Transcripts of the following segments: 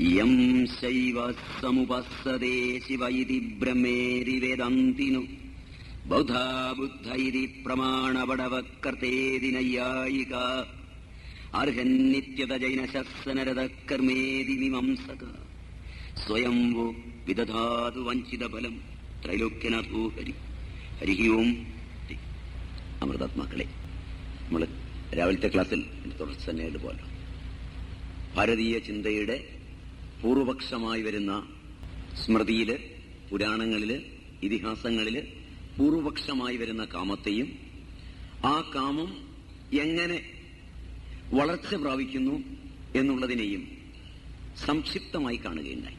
യം ശൈവ സമുപസ്സതേ ശിവ ഇതി ബ്രഹ്മേരി വേദാന്തിനു. ബൗദ്ധാ ബുദ്ധ ഇതി പ്രമാണപടവക്കർത്തേതി നൈയായിക അർഹന്നിത്യത ജൈനശസ്സനരത കർമ്മേതി മീമാംസക. സ്വയം വോ വിദധാതു വഞ്ചിത ഫലം ത്രൈലോക്യനാഥോ ഹരി. ഹരി ഓം. അമൃതാത്മാക്കളെ നമ്മൾ രാവിലത്തെ ക്ലാസ്സിൽ തുടർച്ച തന്നെ പോലോ ഭാരതീയ ചിന്തയുടെ പൂർവപക്ഷമായി വരുന്ന സ്മൃതിയിൽ പുരാണങ്ങളിൽ ഇതിഹാസങ്ങളിൽ പൂർവപക്ഷമായി വരുന്ന കാമത്തെയും ആ കാമം എങ്ങനെ വളർച്ച പ്രാപിക്കുന്നു എന്നുള്ളതിനെയും സംക്ഷിപ്തമായി കാണുകയുണ്ടായി.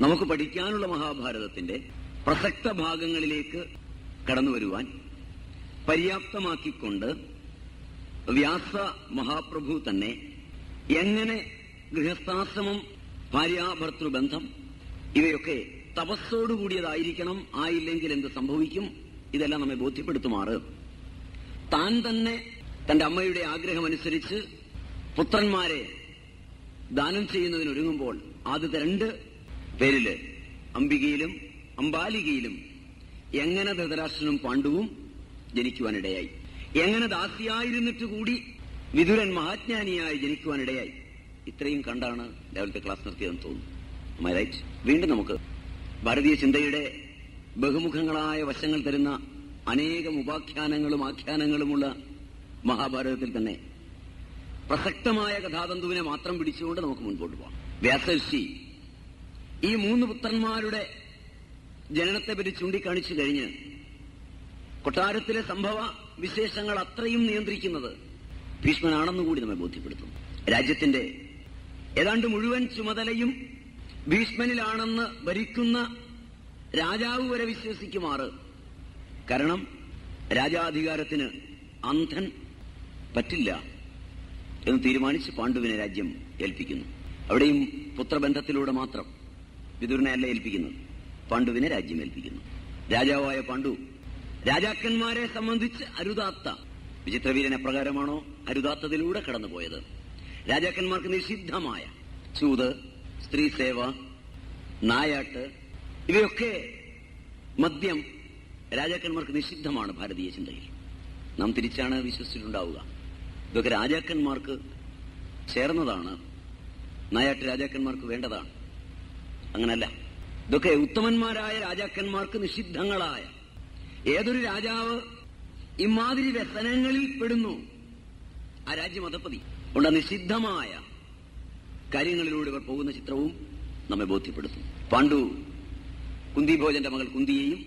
നമുക്ക് പഠിക്കാനുള്ള മഹാഭാരതത്തിന്റെ പ്രസക്ത ഭാഗങ്ങളിലേക്ക് കടന്നു വരുവാൻ പര്യാപ്തമാക്കിക്കൊണ്ട് വ്യാസ മഹാപ്രഭു തന്നെ എങ്ങനെ ഗൃഹസ്ഥാശ്രമം ഭാര്യാഭർത്തൃബന്ധം ഇവയൊക്കെ തപസ്സോടുകൂടിയതായിരിക്കണം ആയില്ലെങ്കിൽ എന്ത് സംഭവിക്കും? ഇതെല്ലാം നമ്മെ ബോധ്യപ്പെടുത്തുമാറ്. താൻ തന്നെ തന്റെ അമ്മയുടെ ആഗ്രഹമനുസരിച്ച് പുത്രന്മാരെ ദാനം ചെയ്യുന്നതിനൊരുങ്ങുമ്പോൾ ആദ്യത്തെ രണ്ട് പേരിൽ അംബികയിലും അംബാലികയിലും എങ്ങനെ ധൃതരാഷ്ട്രനും പാണ്ഡുവും ജനിക്കുവാനിടയായി. എങ്ങനെ ദാസിയായിരുന്നിട്ട് കൂടി വിതുരൻ മഹാജ്ഞാനിയായി ജനിക്കുവാനിടയായി. ഇത്രയും കണ്ടാണ് രാവിലത്തെ ക്ലാസ് നിർത്തിയതെന്ന് തോന്നുന്നു. റൈറ്റ് വീണ്ടും നമുക്ക് ഭാരതീയ ചിന്തയുടെ ബഹുമുഖങ്ങളായ വശങ്ങൾ തരുന്ന അനേകം ഉപാഖ്യാനങ്ങളും ആഖ്യാനങ്ങളുമുള്ള മഹാഭാരതത്തിൽ തന്നെ പ്രസക്തമായ കഥാതന്തുവിനെ മാത്രം പിടിച്ചുകൊണ്ട് നമുക്ക് മുൻപോട്ട് പോകാം വ്യാസർഷി ഈ മൂന്ന് പുത്രന്മാരുടെ ജനനത്തെ ജനനത്തെപ്പറ്റി ചൂണ്ടിക്കാണിച്ചു കഴിഞ്ഞ് കൊട്ടാരത്തിലെ സംഭവ വിശേഷങ്ങൾ അത്രയും നിയന്ത്രിക്കുന്നത് ഭീഷ്മനാണെന്നുകൂടി നമ്മെ ബോധ്യപ്പെടുത്തും രാജ്യത്തിന്റെ ഏതാണ്ട് മുഴുവൻ ചുമതലയും ഭീഷ്മനിലാണെന്ന് ഭരിക്കുന്ന രാജാവ് വരെ വിശ്വസിക്കുമാറ്. കാരണം രാജാധികാരത്തിന് അന്ധൻ പറ്റില്ല എന്ന് തീരുമാനിച്ച് പാണ്ഡുവിനെ രാജ്യം ഏൽപ്പിക്കുന്നു. അവിടെയും പുത്രബന്ധത്തിലൂടെ മാത്രം വിദുരനെയല്ല ഏൽപ്പിക്കുന്നത് പാണ്ഡുവിനെ രാജ്യം ഏൽപ്പിക്കുന്നു. രാജാവായ പാണ്ഡു രാജാക്കന്മാരെ സംബന്ധിച്ച് അരുതാത്ത വിചിത്രവീരൻ എപ്രകാരമാണോ അരുതാത്തതിലൂടെ കടന്നുപോയത്? രാജാക്കന്മാർക്ക് നിഷിദ്ധമായ ചൂത് സ്ത്രീ സേവ നായാട്ട് ഇവയൊക്കെ മദ്യം രാജാക്കന്മാർക്ക് നിഷിദ്ധമാണ് ഭാരതീയ ചിന്തയിൽ. നാം തിരിച്ചാണ് വിശ്വസിച്ചിട്ടുണ്ടാവുക. ഇതൊക്കെ രാജാക്കന്മാർക്ക് ചേർന്നതാണ് നായാട്ട് രാജാക്കന്മാർക്ക് വേണ്ടതാണ്. അങ്ങനല്ല. ഇതൊക്കെ ഉത്തമന്മാരായ രാജാക്കന്മാർക്ക് നിഷിദ്ധങ്ങളായ ഏതൊരു രാജാവ് ഇമാതിരി വ്യസനങ്ങളിൽ പെടുന്നു. ആ രാജ്യം അധപ്പതി ഉണ്ട്. നിഷിദ്ധമായ കാര്യങ്ങളിലൂടെ ഇവർ പോകുന്ന ചിത്രവും നമ്മെ ബോധ്യപ്പെടുത്തും. പാണ്ഡു കുന്തിഭോജന്റെ മകൾ കുന്തിയെയും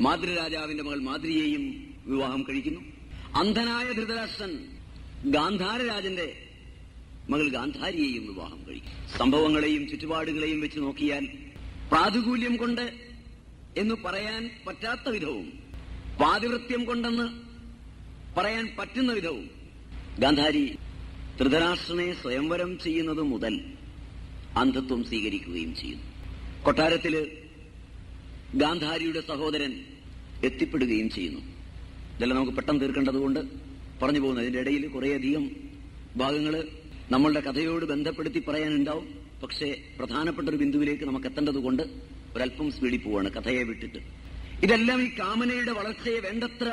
മാതൃരാജാവിന്റെ മകൾ മാതൃയെയും വിവാഹം കഴിക്കുന്നു. അന്ധനായ ധൃതരാഷ്ട്രൻ ഗാന്ധാരരാജന്റെ മകൾ ഗാന്ധാരിയെയും വിവാഹം കഴിക്കും സംഭവങ്ങളെയും ചുറ്റുപാടുകളെയും വെച്ച് നോക്കിയാൽ പ്രാതികൂല്യം കൊണ്ട് എന്ന് പറയാൻ പറ്റാത്ത വിധവും പാതിവൃത്യം കൊണ്ടെന്ന് പറയാൻ പറ്റുന്ന വിധവും ഗാന്ധാരി ധൃതരാഷ്ട്രനെ സ്വയംവരം ചെയ്യുന്നത് മുതൽ അന്ധത്വം സ്വീകരിക്കുകയും ചെയ്യുന്നു. കൊട്ടാരത്തിൽ ഗാന്ധാരിയുടെ സഹോദരൻ എത്തിപ്പെടുകയും ചെയ്യുന്നു. ഇതെല്ലാം നമുക്ക് പെട്ടെന്ന് തീർക്കേണ്ടതുകൊണ്ട് പറഞ്ഞു പോകുന്നു. അതിന്റെ ഇടയിൽ കുറേയധികം ഭാഗങ്ങൾ നമ്മളുടെ കഥയോട് ബന്ധപ്പെടുത്തി പറയാനുണ്ടാവും. പക്ഷേ പ്രധാനപ്പെട്ട ഒരു ബിന്ദുവിലേക്ക് നമുക്ക് എത്തേണ്ടതുകൊണ്ട് ഒരല്പം സ്പീഡിൽ പോവാണ് കഥയെ വിട്ടിട്ട്. ഇതെല്ലാം ഈ കാമനയുടെ വളർച്ചയെ വേണ്ടത്ര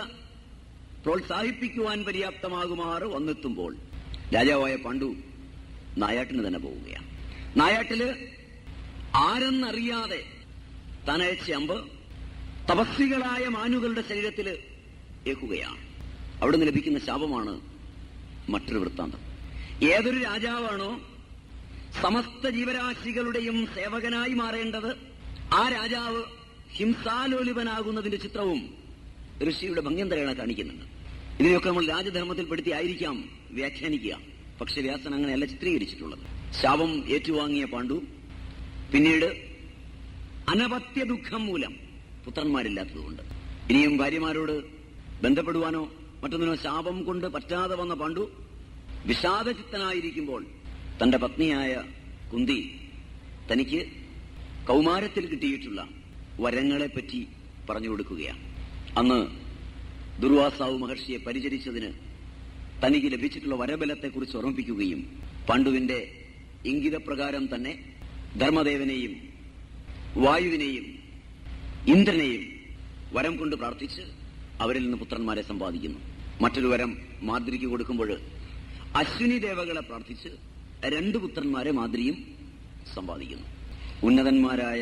പ്രോത്സാഹിപ്പിക്കുവാൻ പര്യാപ്തമാകുമാറ് വന്നെത്തുമ്പോൾ രാജാവായ പാണ്ഡു നായാട്ടിന് തന്നെ പോവുകയാണ്. നായാട്ടിൽ ആരെന്നറിയാതെ തനയച്ച അമ്പ് തപസ്സികളായ മാനുകളുടെ ശരീരത്തിൽ ഏക്കുകയാണ് അവിടുന്ന് ലഭിക്കുന്ന ശാപമാണ് മറ്റൊരു വൃത്താന്തം. ഏതൊരു രാജാവാണോ സമസ്ത ജീവരാശികളുടെയും സേവകനായി മാറേണ്ടത് ആ രാജാവ് ഹിംസാലോലിപനാകുന്നതിന്റെ ചിത്രവും ഋഷിയുടെ ഭംഗ്യന്തരേണ കാണിക്കുന്നുണ്ട്. ഇതിനെയൊക്കെ നമ്മൾ രാജധർമ്മത്തിൽപ്പെടുത്തി ആയിരിക്കാം വ്യാഖ്യാനിക്കുക. പക്ഷെ വ്യാസൻ അങ്ങനെയല്ല ചിത്രീകരിച്ചിട്ടുള്ളത്. ശാപം ഏറ്റുവാങ്ങിയ പാണ്ഡു പിന്നീട് അനപത്യ ദുഃഖം മൂലം പുത്രന്മാരില്ലാത്തതുകൊണ്ട്. ഇനിയും ഭാര്യമാരോട് ബന്ധപ്പെടുവാനോ മറ്റൊന്നിനോ ശാപം കൊണ്ട് പറ്റാതെ വന്ന പാണ്ഡു വിഷാദചിത്തനായിരിക്കുമ്പോൾ തന്റെ പത്നിയായ കുന്തി തനിക്ക് കൗമാരത്തിൽ കിട്ടിയിട്ടുള്ള വരങ്ങളെപ്പറ്റി പറഞ്ഞു കൊടുക്കുകയാണ്. അന്ന് ദുർവാസാവ് മഹർഷിയെ പരിചരിച്ചതിന് തനിക്ക് ലഭിച്ചിട്ടുള്ള വരബലത്തെക്കുറിച്ച് ഓർമ്മിപ്പിക്കുകയും പാണ്ഡുവിന്റെ ഇംഗിതപ്രകാരം തന്നെ ധർമ്മദേവനെയും വായുവിനെയും ഇന്ദ്രനെയും വരം കൊണ്ട് പ്രാർത്ഥിച്ച് അവരിൽ നിന്ന് പുത്രന്മാരെ സമ്പാദിക്കുന്നു. മറ്റൊരു വരം മാദ്രിക്ക് കൊടുക്കുമ്പോൾ അശ്വിനി ദേവകളെ പ്രാർത്ഥിച്ച് രണ്ട് പുത്രന്മാരെ മാദ്രിയും സമ്പാദിക്കുന്നു. ഉന്നതന്മാരായ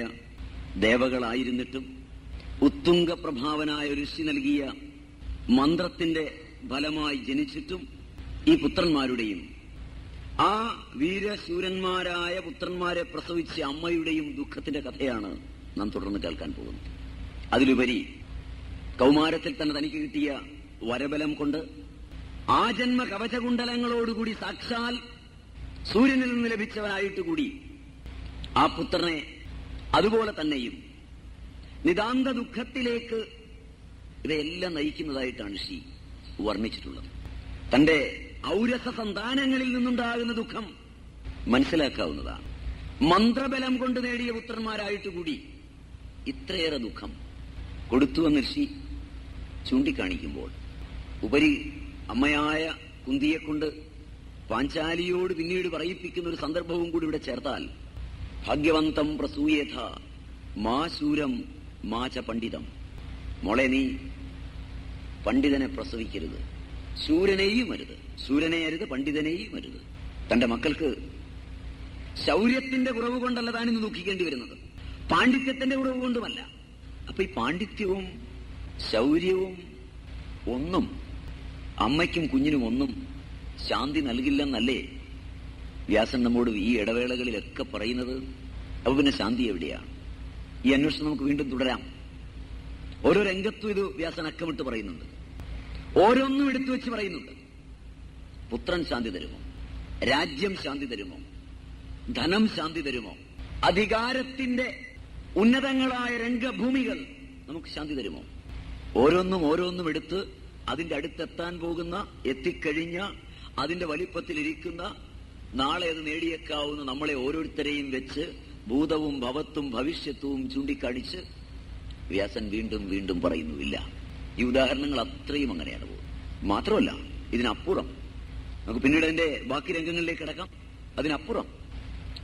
ദേവകളായിരുന്നിട്ടും ഉത്തുംഗ പ്രഭാവനായ ഋഷി നൽകിയ മന്ത്രത്തിന്റെ ഫലമായി ജനിച്ചിട്ടും ഈ പുത്രന്മാരുടെയും ആ വീരശൂരന്മാരായ പുത്രന്മാരെ പ്രസവിച്ച അമ്മയുടെയും ദുഃഖത്തിന്റെ കഥയാണ് നാം തുടർന്ന് കേൾക്കാൻ പോകുന്നത്. അതിലുപരി കൗമാരത്തിൽ തന്നെ തനിക്ക് കിട്ടിയ വരബലം കൊണ്ട് ആ ജന്മ കവചകുണ്ടലങ്ങളോടുകൂടി സാക്ഷാൽ സൂര്യനിൽ നിന്ന് ലഭിച്ചവനായിട്ട് കൂടി ആ പുത്രനെ അതുപോലെ തന്നെയും നിതാന്ത ദുഃഖത്തിലേക്ക് ഇവയെല്ലാം നയിക്കുന്നതായിട്ടാണ് ശ്രീ വർണിച്ചിട്ടുള്ളത്. തന്റെ ഔരസ സന്താനങ്ങളിൽ നിന്നുണ്ടാകുന്ന ദുഃഖം മനസ്സിലാക്കാവുന്നതാണ്. മന്ത്രബലം കൊണ്ട് നേടിയ പുത്രന്മാരായിട്ട് കൂടി ഇത്രയേറെ ദുഃഖം കൊടുത്തുവെന്ന് ഋഷി ചൂണ്ടിക്കാണിക്കുമ്പോൾ ഉപരി അമ്മയായ കുന്തിയെക്കൊണ്ട് പാഞ്ചാലിയോട് പിന്നീട് പറയിപ്പിക്കുന്ന ഒരു സന്ദർഭവും കൂടി ഇവിടെ ചേർത്താൽ ഭാഗ്യവന്തം പ്രസൂയേഥ മാ ശൂരം മാ പണ്ഡിതം. മോളെ നീ പണ്ഡിതനെ പ്രസവിക്കരുത്. ശൂരനെയും അരുത്. ശൂരനെ അരുത് പണ്ഡിതനെയും അരുത്. തന്റെ മക്കൾക്ക് ശൗര്യത്തിന്റെ കുറവ് കൊണ്ടല്ല താനിന്ന് ദുഃഖിക്കേണ്ടി വരുന്നത്. പാണ്ഡിത്യത്തിന്റെ കുറവ് കൊണ്ടുമല്ല. അപ്പൊ ഈ പാണ്ഡിത്യവും ശൗര്യവും ഒന്നും അമ്മയ്ക്കും കുഞ്ഞിനും ഒന്നും ശാന്തി നൽകില്ലെന്നല്ലേ വ്യാസൻ നമ്മോട് ഈ ഇടവേളകളിലൊക്കെ പറയുന്നത്? അപ്പൊ പിന്നെ ശാന്തി എവിടെയാണ് ഈ അന്വേഷണം നമുക്ക് വീണ്ടും തുടരാം. ഓരോ രംഗത്തും ഇത് വ്യാസൻ അക്കമിട്ട് പറയുന്നുണ്ട്. ഓരോന്നും എടുത്തു വെച്ച് പറയുന്നുണ്ട്. പുത്രൻ ശാന്തി തരുമോ? രാജ്യം ശാന്തി തരുമോ? ധനം ശാന്തി തരുമോ? അധികാരത്തിന്റെ ഉന്നതങ്ങളായ രംഗഭൂമികൾ നമുക്ക് ശാന്തി തരുമോ? ഓരോന്നും ഓരോന്നും എടുത്ത് അതിന്റെ അടുത്തെത്താൻ പോകുന്ന എത്തിക്കഴിഞ്ഞ അതിന്റെ വലിപ്പത്തിലിരിക്കുന്ന നാളെ അത് നേടിയേക്കാവുന്ന നമ്മളെ ഓരോരുത്തരെയും വെച്ച് ഭൂതവും ഭവത്തും ഭവിഷ്യത്വവും ചൂണ്ടിക്കാണിച്ച് വ്യാസൻ വീണ്ടും വീണ്ടും പറയുന്നുമില്ല. ഈ ഉദാഹരണങ്ങൾ അത്രയും അങ്ങനെയാണ് പോകുന്നത്. മാത്രമല്ല ഇതിനപ്പുറം നമുക്ക് പിന്നീട് അതിന്റെ ബാക്കി രംഗങ്ങളിലേക്ക് കിടക്കാം. അതിനപ്പുറം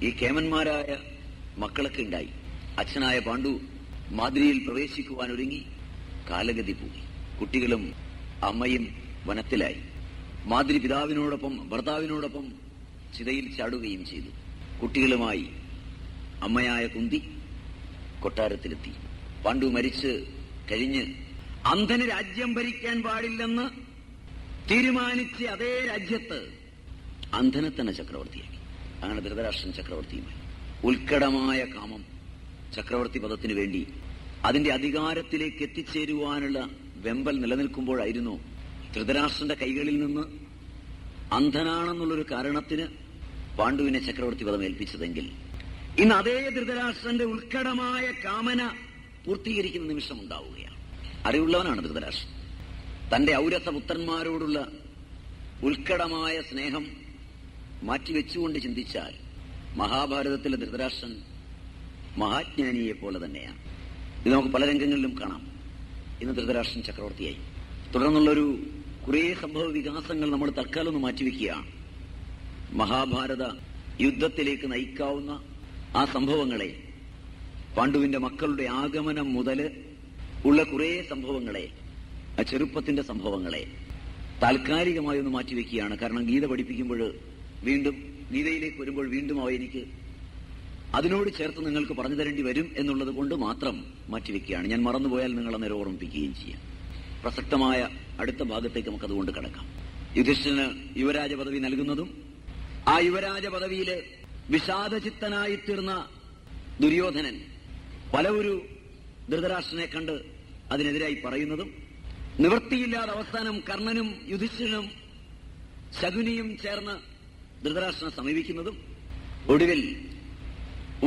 ഈ കേമന്മാരായ മക്കളൊക്കെ ഉണ്ടായി. അച്ഛനായ പാണ്ഡു മാതിരിയിൽ പ്രവേശിക്കുവാൻ ഒരുങ്ങി. കാലഗതി പോയി. കുട്ടികളും അമ്മയും വനത്തിലായി. മാതിരി പിതാവിനോടൊപ്പം ഭർത്താവിനോടൊപ്പം ചിതയിൽ ചാടുകയും ചെയ്തു. കുട്ടികളുമായി അമ്മയായ കുന്തി കൊട്ടാരത്തിലെത്തി. പാണ്ഡു മരിച്ച് കഴിഞ്ഞ് അന്ധന് രാജ്യം ഭരിക്കാൻ പാടില്ലെന്ന് തീരുമാനിച്ച് അതേ രാജ്യത്ത് അന്ധനെ തന്നെ ചക്രവർത്തിയാക്കി. അങ്ങനെ ധൃതരാഷ്ട്രൻ ചക്രവർത്തിയുമായി. ഉത്കടമായ കാമം ചക്രവർത്തി പദത്തിനു വേണ്ടി അതിന്റെ അധികാരത്തിലേക്ക് എത്തിച്ചേരുവാനുള്ള വെമ്പൽ നിലനിൽക്കുമ്പോഴായിരുന്നു ധൃതരാഷ്ട്രന്റെ കൈകളിൽ നിന്ന് അന്ധനാണെന്നുള്ളൊരു കാരണത്തിന് പാണ്ഡുവിനെ ചക്രവർത്തി പദം ഏൽപ്പിച്ചതെങ്കിൽ ഇന്ന് അതേ ധൃതരാഷ്ട്രന്റെ ഉത്കടമായ കാമന പൂർത്തീകരിക്കുന്ന നിമിഷം ഉണ്ടാവുകയാണ് അറിവുള്ളവനാണ് ധൃതരാഷ്ട്രൻ. തന്റെ ഔരസപുത്രന്മാരോടുള്ള ഉത്കടമായ സ്നേഹം മാറ്റിവെച്ചുകൊണ്ട് ചിന്തിച്ചാൽ മഹാഭാരതത്തിലെ ധൃതരാഷ്ട്രൻ മഹാജ്ഞാനിയെ പോലെ തന്നെയാണ്. ഇത് നമുക്ക് പല രംഗങ്ങളിലും കാണാം. ഇന്ന് ധൃതരാഷ്ട്രൻ ചക്രവർത്തിയായി. തുടർന്നുള്ളൊരു കുറെ സംഭവ വികാസങ്ങൾ നമ്മൾ തൽക്കാലം ഒന്ന് മാറ്റിവെക്കുകയാണ്. മഹാഭാരത യുദ്ധത്തിലേക്ക് നയിക്കാവുന്ന ആ സംഭവങ്ങളെ പാണ്ഡുവിന്റെ മക്കളുടെ ആഗമനം മുതൽ ഉള്ള കുറേ സംഭവങ്ങളെ ആ ചെറുപ്പത്തിന്റെ സംഭവങ്ങളെ താൽക്കാലികമായി ഒന്ന് മാറ്റിവെക്കുകയാണ്. കാരണം ഗീത പഠിപ്പിക്കുമ്പോൾ വീണ്ടും ഗീതയിലേക്ക് വരുമ്പോൾ വീണ്ടും അവ എനിക്ക് അതിനോട് ചേർത്ത് നിങ്ങൾക്ക് പറഞ്ഞു തരേണ്ടി വരും എന്നുള്ളത് കൊണ്ട് മാത്രം മാറ്റിവെക്കുകയാണ്. ഞാൻ മറന്നുപോയാൽ നിങ്ങൾ അന്നേരം ഓർമ്മിപ്പിക്കുകയും ചെയ്യാം. പ്രസക്തമായ അടുത്ത ഭാഗത്തേക്ക് നമുക്ക് അതുകൊണ്ട് കിടക്കാം. യുധിഷ്ഠിരന് യുവരാജ പദവി നൽകുന്നതും ആ യുവരാജ പദവിയിൽ വിഷാദചിത്തനായി തീർന്ന ദുര്യോധനൻ പല ഒരു ധൃതരാഷ്ട്രനെ കണ്ട് അതിനെതിരായി പറയുന്നതും നിവൃത്തിയില്ലാതെ അവസാനം കർണനും യുധിഷ്ഠിരനും ശകുനിയും ചേർന്ന് ധൃതരാഷ്ട്രനെ സമീപിക്കുന്നതും ഒടുവിൽ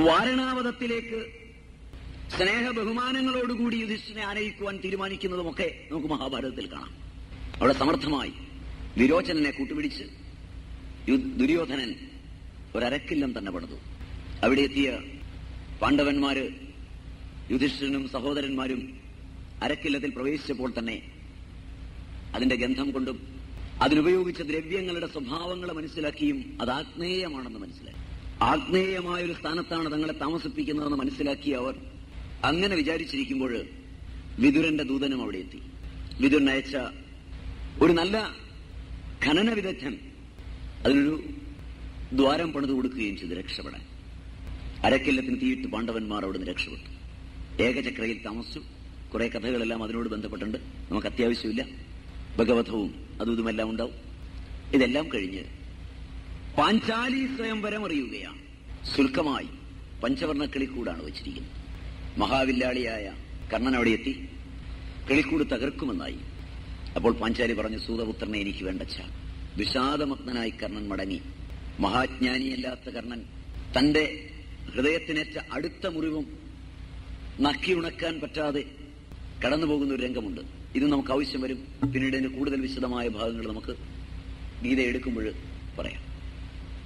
വാരണാവതത്തിലേക്ക് സ്നേഹ ബഹുമാനങ്ങളോടുകൂടി യുധിഷ്ഠിനെ ആനയിക്കുവാൻ തീരുമാനിക്കുന്നതുമൊക്കെ നമുക്ക് മഹാഭാരതത്തിൽ കാണാം. അവിടെ സമർത്ഥമായി വിരോചനനെ കൂട്ടുപിടിച്ച് ദുര്യോധനൻ ഒരരക്കില്ലം തന്നെ പണിതു. അവിടെ എത്തിയ പാണ്ഡവന്മാര് യുധിഷ്ഠിരനും സഹോദരന്മാരും അരക്കില്ലത്തിൽ പ്രവേശിച്ചപ്പോൾ തന്നെ അതിന്റെ ഗന്ധം കൊണ്ടും അതിനുപയോഗിച്ച ദ്രവ്യങ്ങളുടെ സ്വഭാവങ്ങളെ മനസ്സിലാക്കിയും അത് ആഗ്നേയമാണെന്ന് മനസ്സിലാക്കി ആഗ്നേയമായൊരു സ്ഥാനത്താണ് തങ്ങളെ താമസിപ്പിക്കുന്നതെന്ന് മനസ്സിലാക്കിയ അവർ അങ്ങനെ വിചാരിച്ചിരിക്കുമ്പോൾ വിതുരന്റെ ദൂതനും അവിടെ എത്തി. വിതുരൻ അയച്ച ഒരു നല്ല ഖനന വിദഗ്ധൻ അതിനൊരു ദ്വാരം പണിതു കൊടുക്കുകയും ചെയ്തു രക്ഷപ്പെടാൻ. അരക്കില്ലത്തിന് തീയിട്ട് പാണ്ഡവന്മാർ അവിടുന്ന് രക്ഷപ്പെട്ടു. ഏകചക്രയിൽ താമസിച്ചു. കുറെ കഥകളെല്ലാം അതിനോട് ബന്ധപ്പെട്ടുണ്ട്. നമുക്ക് അത്യാവശ്യമില്ല. ഭഗവതവും അതും ഇതുമെല്ലാം ഉണ്ടാവും. ഇതെല്ലാം കഴിഞ്ഞ് പാഞ്ചാലി സ്വയംവരം അറിയുകയാണ്. ശുൽക്കമായി പഞ്ചവർണ കിളിക്കൂടാണ് വെച്ചിരിക്കുന്നത്. മഹാവില്ലാളിയായ കർണൻ അവിടെ എത്തി. കിളിക്കൂട് തകർക്കുമെന്നായി. അപ്പോൾ പാഞ്ചാലി പറഞ്ഞു സൂതപുത്രനെ എനിക്ക് വേണ്ടച്ച വിഷാദമഗ്നനായി കർണൻ മടങ്ങി. മഹാജ്ഞാനിയല്ലാത്ത കർണൻ തന്റെ ഹൃദയത്തിനേറ്റ അടുത്ത മുറിവും നക്കി ഉണക്കാൻ പറ്റാതെ കടന്നു പോകുന്ന ഒരു രംഗമുണ്ട്. ഇത് നമുക്ക് ആവശ്യം വരും. പിന്നീട് അതിന് കൂടുതൽ വിശദമായ ഭാഗങ്ങൾ നമുക്ക് ഗീത എടുക്കുമ്പോൾ പറയാം.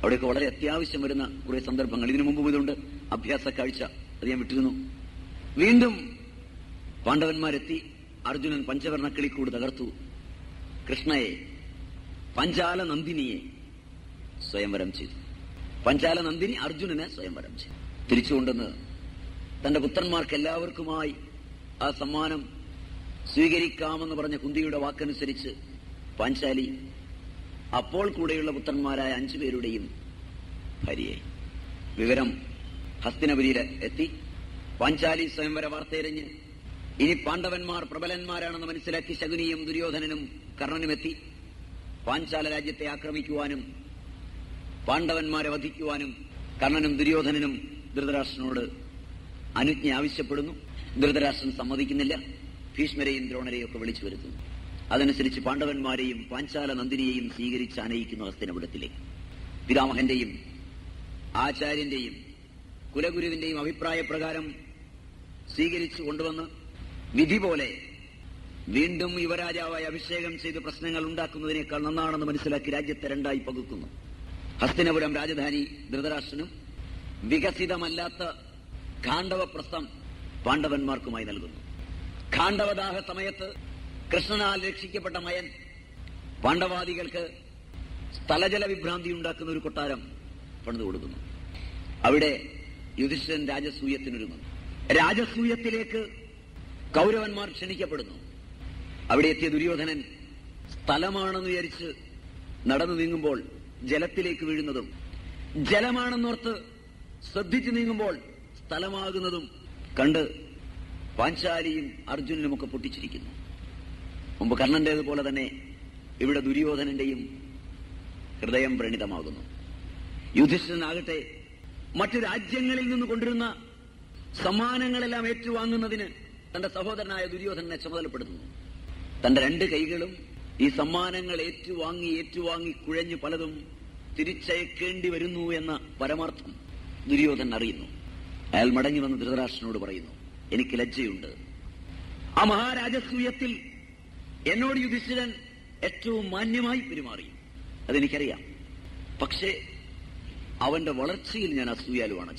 അവിടെയൊക്കെ വളരെ അത്യാവശ്യം വരുന്ന കുറെ സന്ദർഭങ്ങൾ. ഇതിനു മുമ്പും ഇതുണ്ട്. അഭ്യാസ കാഴ്ച. അത് ഞാൻ വിട്ടിരുന്നു. വീണ്ടും പാണ്ഡവന്മാരെത്തി. അർജുനൻ പഞ്ചവർണക്കിളിക്കൂട് തകർത്തു. കൃഷ്ണയെ പഞ്ചാല നന്ദിനിയെ സ്വയംവരം ചെയ്തു. പഞ്ചാല നന്ദിനി അർജുനനെ സ്വയംവരം ചെയ്തു. തിരിച്ചുകൊണ്ടെന്ന് തന്റെ പുത്രന്മാർക്ക് എല്ലാവർക്കുമായി ആ സമ്മാനം സ്വീകരിക്കാമെന്ന് പറഞ്ഞ കുന്തിയുടെ വാക്കനുസരിച്ച് പാഞ്ചാലി അപ്പോൾ കൂടെയുള്ള പുത്രന്മാരായ അഞ്ചു പേരുടെയും ഭാര്യയായി. വിവരം ഹസ്തിനപുരിയിൽ എത്തി. പാഞ്ചാലി സ്വയംവര വാർത്തയെറിഞ്ഞ് ഇനി പാണ്ഡവന്മാർ പ്രബലന്മാരാണെന്ന് മനസ്സിലാക്കി ശകുനിയും ദുര്യോധനനും കർണനുമെത്തി പാഞ്ചാല രാജ്യത്തെ ആക്രമിക്കുവാനും പാണ്ഡവന്മാരെ വധിക്കുവാനും കർണനും ദുര്യോധനനും ധൃതരാഷ്ട്രനോട് അനുജ്ഞ ആവശ്യപ്പെടുന്നു. ധൃതരാഷ്ട്രൻ സമ്മതിക്കുന്നില്ല. ഭീഷ്മരെയും ദ്രോണരെയും ഒക്കെ വിളിച്ചു വരുത്തുന്നു. അതനുസരിച്ച് പാണ്ഡവന്മാരെയും പാഞ്ചാല നന്ദിനിയെയും സ്വീകരിച്ച് ആനയിക്കുന്നു ഹസ്തിനപുരത്തിലേക്ക് പിതാമഹന്റെയും ആചാര്യന്റെയും കുലഗുരുവിന്റെയും അഭിപ്രായ പ്രകാരം സ്വീകരിച്ചു കൊണ്ടുവന്ന് വിധി പോലെ വീണ്ടും യുവരാജാവായി അഭിഷേകം ചെയ്ത് പ്രശ്നങ്ങൾ ഉണ്ടാക്കുന്നതിനേക്കാൾ നന്നാണെന്ന് മനസ്സിലാക്കി രാജ്യത്തെ രണ്ടായി പകുക്കുന്നു. ഹസ്തിനപുരം രാജധാനി ധൃതരാഷ്ട്രനും വികസിതമല്ലാത്ത ഖാണ്ഡവപ്രസ്ഥം പാണ്ഡവന്മാർക്കുമായി നൽകുന്നു. ഖാണ്ഡവദാഹ സമയത്ത് കൃഷ്ണനാൽ രക്ഷിക്കപ്പെട്ട മയൻ പാണ്ഡവാദികൾക്ക് സ്ഥലജല വിഭ്രാന്തി ഉണ്ടാക്കുന്ന ഒരു കൊട്ടാരം പണിതു കൊടുക്കുന്നു. അവിടെ യുധിഷ്ഠിരൻ രാജസൂയത്തിനൊരുങ്ങുന്നു. രാജസൂയത്തിലേക്ക് കൗരവന്മാർ ക്ഷണിക്കപ്പെടുന്നു. അവിടെ എത്തിയ ദുര്യോധനൻ സ്ഥലമാണെന്ന് വിചാരിച്ച് നടന്നു നീങ്ങുമ്പോൾ ജലത്തിലേക്ക് വീഴുന്നതും ജലമാണെന്നോർത്ത് ശ്രദ്ധിച്ചു നീങ്ങുമ്പോൾ സ്ഥലമാകുന്നതും കണ്ട് പാഞ്ചാലിയും അർജുനനുമൊക്കെ പൊട്ടിച്ചിരിക്കുന്നു. മുമ്പ് കർണന്റേതുപോലെ തന്നെ ഇവിടെ ദുര്യോധനന്റെയും ഹൃദയം പ്രണിതമാകുന്നു. യുധിഷ്ഠനാകട്ടെ മറ്റു രാജ്യങ്ങളിൽ നിന്ന് കൊണ്ടിരുന്ന സമ്മാനങ്ങളെല്ലാം ഏറ്റുവാങ്ങുന്നതിന് തന്റെ സഹോദരനായ ദുര്യോധനനെ ചുമതലപ്പെടുത്തുന്നു. തന്റെ രണ്ട് കൈകളും ഈ സമ്മാനങ്ങൾ ഏറ്റുവാങ്ങി ഏറ്റുവാങ്ങി കുഴഞ്ഞു പലതും തിരിച്ചയക്കേണ്ടി വരുന്നു എന്ന പരമാർത്ഥം ദുര്യോധനൻ അറിയുന്നു. അയാൾ മടങ്ങി വന്ന് ധൃതരാഷ്ട്രനോട് പറയുന്നു എനിക്ക് ലജ്ജയുണ്ട്. ആ മഹാരാജസൂയത്തിൽ എന്നോട് യുധിഷ്ഠിരൻ ഏറ്റവും മാന്യമായി പെരുമാറി. അതെനിക്കറിയാം. പക്ഷേ അവന്റെ വളർച്ചയിൽ ഞാൻ അസൂയാലുവാണ്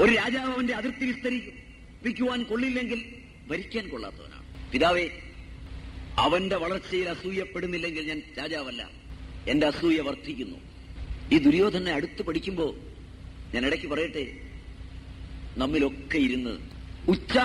ഒരു രാജാവ് അവന്റെ അതിർത്തി വിസ്തരിപ്പിക്കുവാൻ കൊള്ളില്ലെങ്കിൽ ഭരിക്കാൻ കൊള്ളാത്തവനാണ്. പിതാവേ അവന്റെ വളർച്ചയിൽ അസൂയപ്പെടുന്നില്ലെങ്കിൽ ഞാൻ രാജാവല്ല. എന്റെ അസൂയ വർദ്ധിക്കുന്നു. ഈ ദുര്യോധനെ അടുത്ത് പഠിക്കുമ്പോൾ ഞാൻ ഇടയ്ക്ക് പറയട്ടെ നമ്മിലൊക്കെ ഇരുന്ന് ഉച്ചാ